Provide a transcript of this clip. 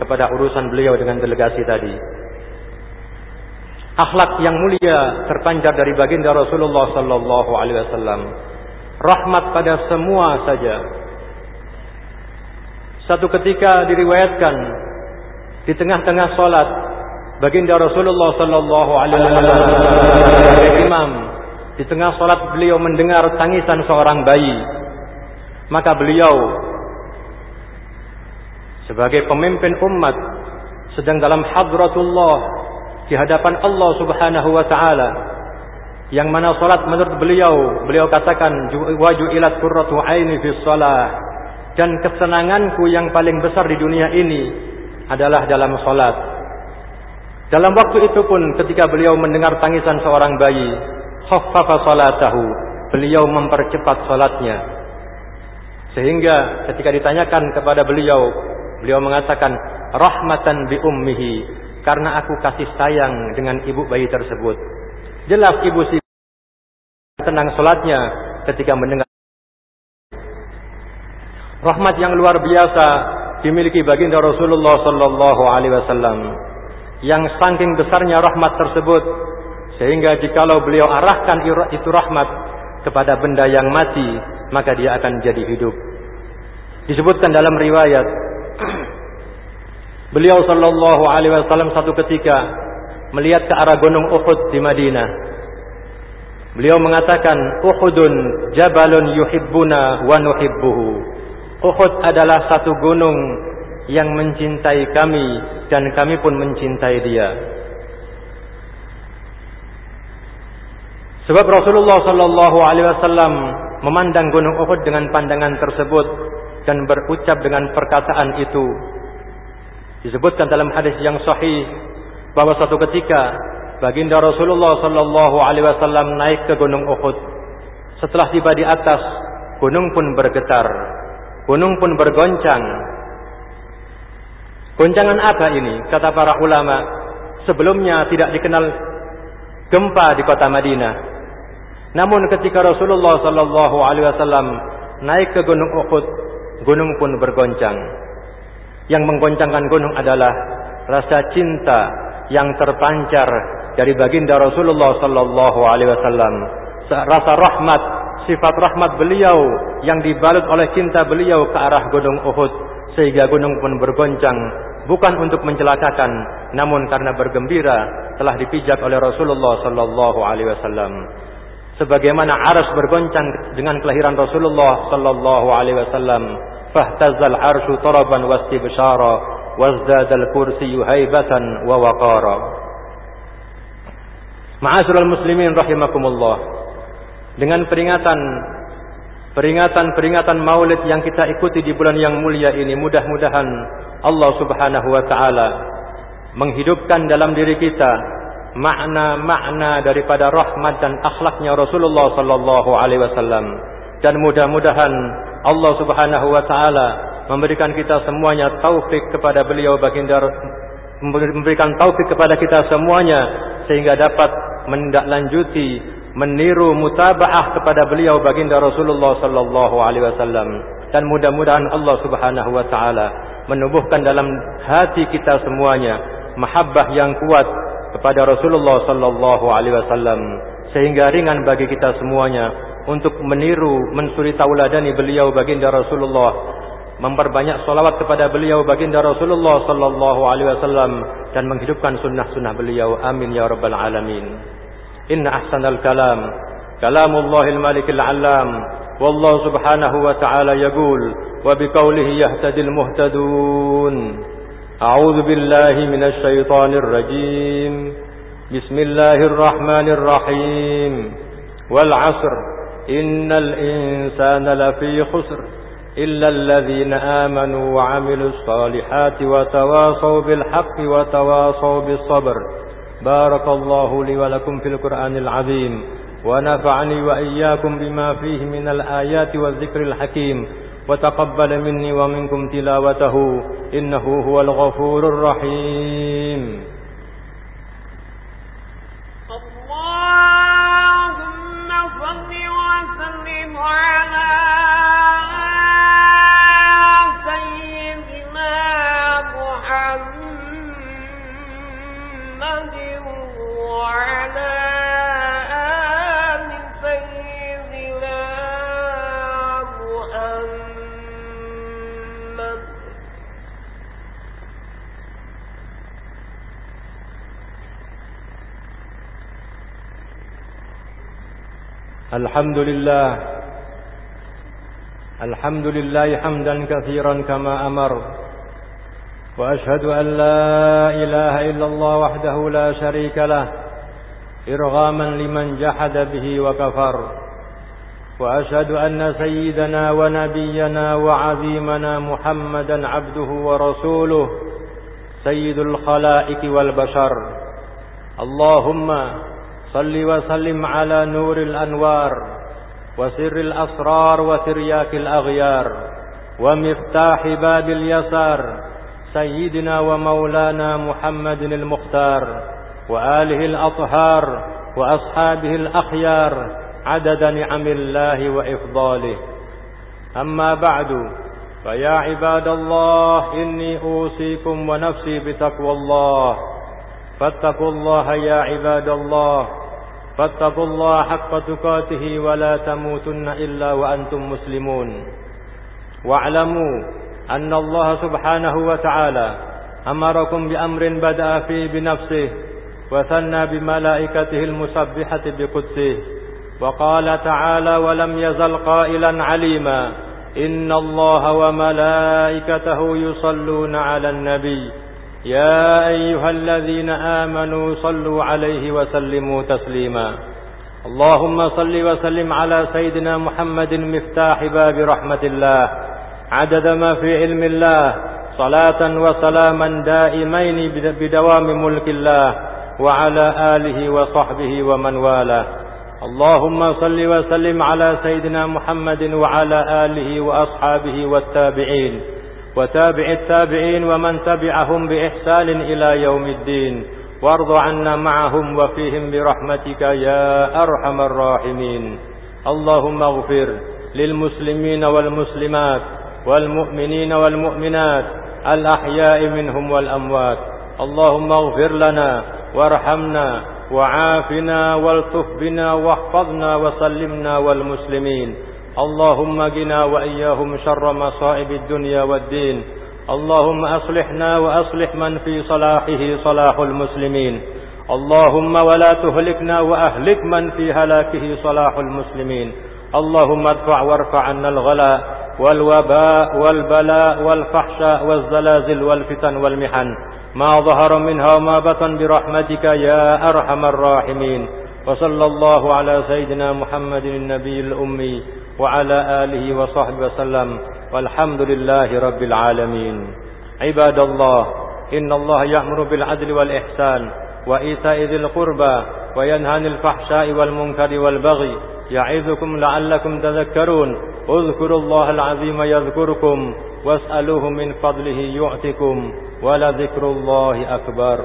kepada urusan beliau dengan delegasi tadi. Akhlak yang mulia terpancar dari baginda Rasulullah sallallahu alaihi wasallam. Rahmat pada semua saja. Satu ketika diriwayatkan di tengah-tengah salat baginda Rasulullah sallallahu alaihi wasallam imam di tengah salat beliau mendengar tangisan seorang bayi. Maka beliau sebagai pemimpin umat sedang dalam hadratullah di hadapan Allah Subhanahu wa taala. Yang mana salat menurut beliau beliau katakan waju ilat qurratu aini fi shalah dan kesenanganku yang paling besar di dunia ini adalah dalam salat. Dalam waktu itu pun ketika beliau mendengar tangisan seorang bayi khaffafa salatahu beliau mempercepat salatnya. Sehingga ketika ditanyakan kepada beliau Beliau mengatakan rahmatan bi ummihi karena aku kasih sayang dengan ibu bayi tersebut. Jelas ibu si tenang salatnya ketika mendengar. Rahmat yang luar biasa dimiliki baginda Rasulullah sallallahu alaihi wasallam. Yang saking besarnya rahmat tersebut sehingga jikalau beliau arahkan itu rahmat kepada benda yang mati maka dia akan jadi hidup. Disebutkan dalam riwayat Beliau sallallahu alaihi wasallam satu ketika melihat ke arah gunung Uhud di Madinah. Beliau mengatakan, "Uhudun jabalun yuhibbuna wa nuhibbuhu." Uhud adalah satu gunung yang mencintai kami dan kami pun mencintai dia. Sebab Rasulullah sallallahu alaihi wasallam memandang gunung Uhud dengan pandangan tersebut dan berucap dengan perkataan itu. Disebutkan dalam hadis yang sahih bahwa suatu ketika baginda Rasulullah sallallahu alaihi wasallam naik ke gunung Uhud. Setelah tiba di atas, gunung pun bergetar. Gunung pun bergoncang. Goncangan apa ini? Kata para ulama, sebelumnya tidak dikenal gempa di kota Madinah. Namun ketika Rasulullah sallallahu alaihi wasallam naik ke gunung Uhud, gunung pun bergoncang. Yang menggoncangkan gunung adalah rasa cinta yang terpancar dari baginda Rasulullah sallallahu alaihi wasallam. Rasa rahmat, sifat rahmat beliau yang dibalut oleh cinta beliau ke arah gunung Uhud sehingga gunung pun bergoncang bukan untuk mencelakakan namun karena bergembira telah dipijak oleh Rasulullah sallallahu alaihi wasallam sebagaimana aras bergoncang dengan kelahiran Rasulullah sallallahu alaihi wasallam arsyu taraban wastibshara wazdadal kursiyyu haibatan wa waqara Ma'asyiral muslimin rahimakumullah dengan peringatan peringatan-peringatan Maulid yang kita ikuti di bulan yang mulia ini mudah-mudahan Allah Subhanahu wa taala menghidupkan dalam diri kita makna-makna daripada rahmat dan akhlaknya Rasulullah sallallahu alaihi wasallam. Dan mudah-mudahan Allah Subhanahu wa taala memberikan kita semuanya taufik kepada beliau baginda memberikan taufik kepada kita semuanya sehingga dapat menindaklanjuti meniru mutabaah kepada beliau baginda Rasulullah sallallahu alaihi wasallam. Dan mudah-mudahan Allah Subhanahu wa taala menumbuhkan dalam hati kita semuanya mahabbah yang kuat kepada Rasulullah sallallahu alaihi wasallam sehingga ringan bagi kita semuanya untuk meniru mensuri tauladani beliau baginda Rasulullah. Memperbanyak solawat kepada beliau baginda Rasulullah sallallahu alaihi wasallam dan menghidupkan sunnah-sunnah beliau. Amin ya rabbal alamin. Inna ahsanal kalam kalamullahil malikil alam wallahu subhanahu wa ta'ala yaqul wa biqawlihi yahtadil muhtadun. A'udzu billahi minasy syaithanir rajim. Bismillahirrahmanirrahim. Wal 'ashr إن الإنسان لفي خسر إلا الذين آمنوا وعملوا الصالحات وتواصوا بالحق وتواصوا بالصبر. بارك الله لي ولكم في القرآن العظيم. ونفعني وإياكم بما فيه من الآيات والذكر الحكيم. وتقبل مني ومنكم تلاوته إنه هو الغفور الرحيم. الحمد لله. الحمد لله حمدا كثيرا كما أمر. وأشهد أن لا إله إلا الله وحده لا شريك له إرغاما لمن جحد به وكفر. وأشهد أن سيدنا ونبينا وعظيمنا محمدا عبده ورسوله سيد الخلائق والبشر. اللهم صل وسلم على نور الأنوار وسر الأسرار وترياك الأغيار ومفتاح باب اليسار سيدنا ومولانا محمد المختار وآله الأطهار وأصحابه الأخيار عدد نعم الله وإفضاله. أما بعد فيا عباد الله إني أوصيكم ونفسي بتقوى الله. فاتقوا الله يا عباد الله. فاتقوا الله حق تقاته ولا تموتن إلا وأنتم مسلمون. واعلموا أن الله سبحانه وتعالى أمركم بأمر بدأ فيه بنفسه وثنى بملائكته المسبحة بقدسه وقال تعالى ولم يزل قائلا عليما إن الله وملائكته يصلون على النبي يا أيها الذين آمنوا صلوا عليه وسلموا تسليما. اللهم صل وسلم على سيدنا محمد مفتاح باب رحمة الله. عدد ما في علم الله. صلاة وسلاما دائمين بدوام ملك الله. وعلى آله وصحبه ومن والاه. اللهم صل وسلم على سيدنا محمد وعلى آله وأصحابه والتابعين. وتابع التابعين ومن تبعهم بإحسان إلى يوم الدين. وارض عنا معهم وفيهم برحمتك يا أرحم الراحمين. اللهم اغفر للمسلمين والمسلمات والمؤمنين والمؤمنات الأحياء منهم والأموات. اللهم اغفر لنا وارحمنا وعافنا والطف بنا واحفظنا وسلمنا والمسلمين. اللهم قنا وإياهم شر مصائب الدنيا والدين. اللهم أصلحنا وأصلح من في صلاحه صلاح المسلمين. اللهم ولا تهلكنا وأهلك من في هلاكه صلاح المسلمين. اللهم ادفع وارفع عنا الغلاء والوباء والبلاء والفحشاء والزلازل والفتن والمحن. ما ظهر منها وما بطن برحمتك يا أرحم الراحمين. وصلى الله على سيدنا محمد النبي الأمي. وعلى آله وصحبه وسلم والحمد لله رب العالمين. عباد الله إن الله يأمر بالعدل والإحسان وإيتاء ذي القربى وينهى عن الفحشاء والمنكر والبغي يعظكم لعلكم تذكرون. اذكروا الله العظيم يذكركم واسألوه من فضله يعتكم ولذكر الله أكبر.